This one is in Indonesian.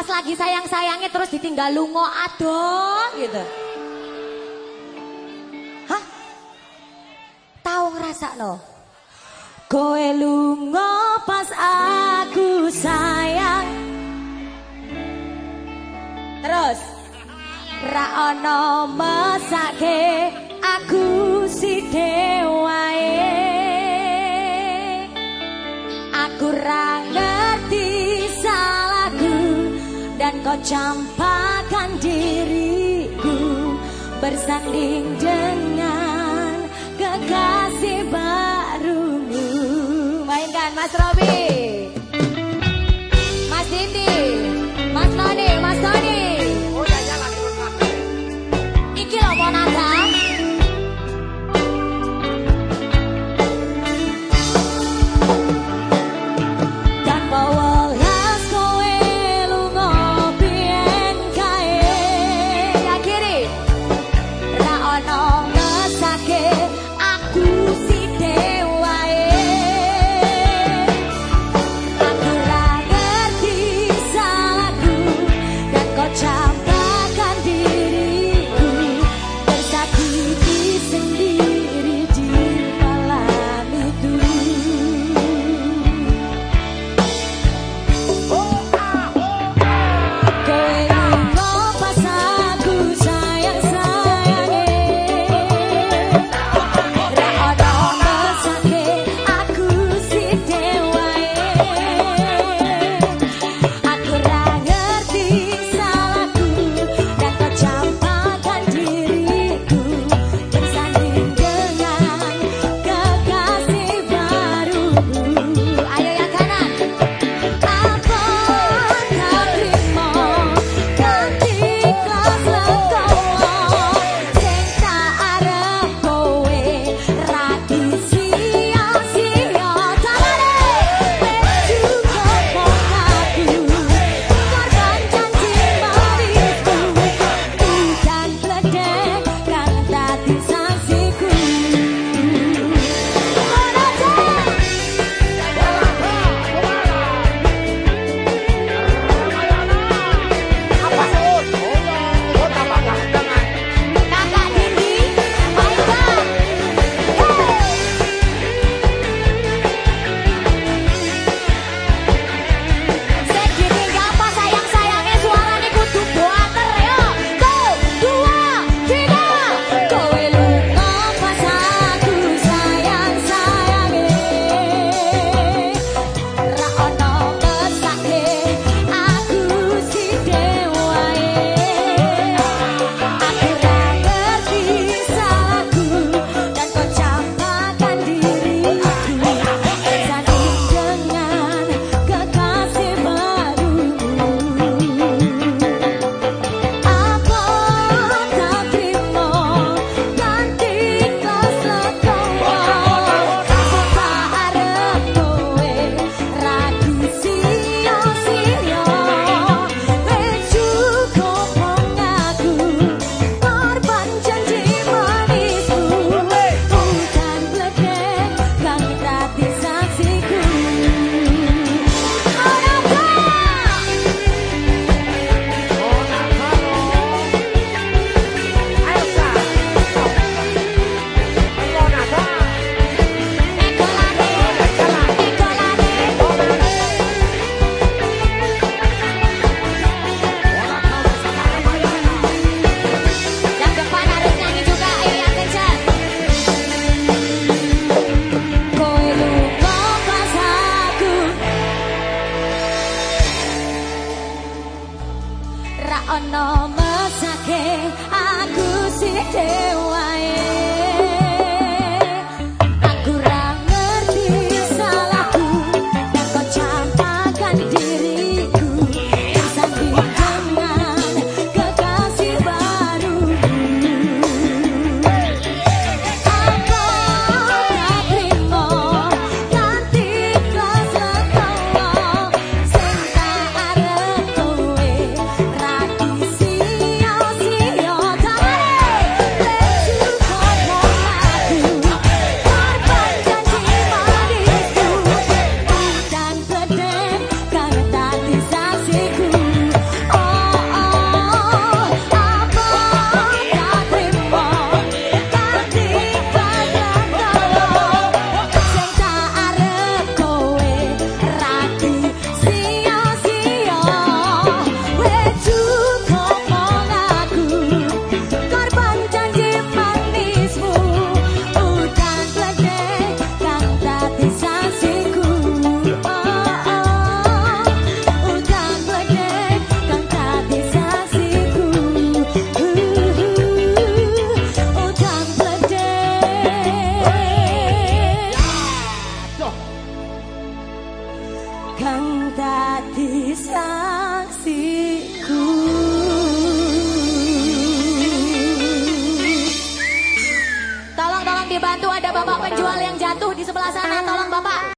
pas lagi sayang-sayangnya terus ditinggal lungo adoh gitu. Hah? Tahu ngerasa lo? Kowe lungo pas aku sayang. Terus ra ono mesake Kau campakan diriku Bersanding dengan kekal. ra ana mesake aku sing dewae.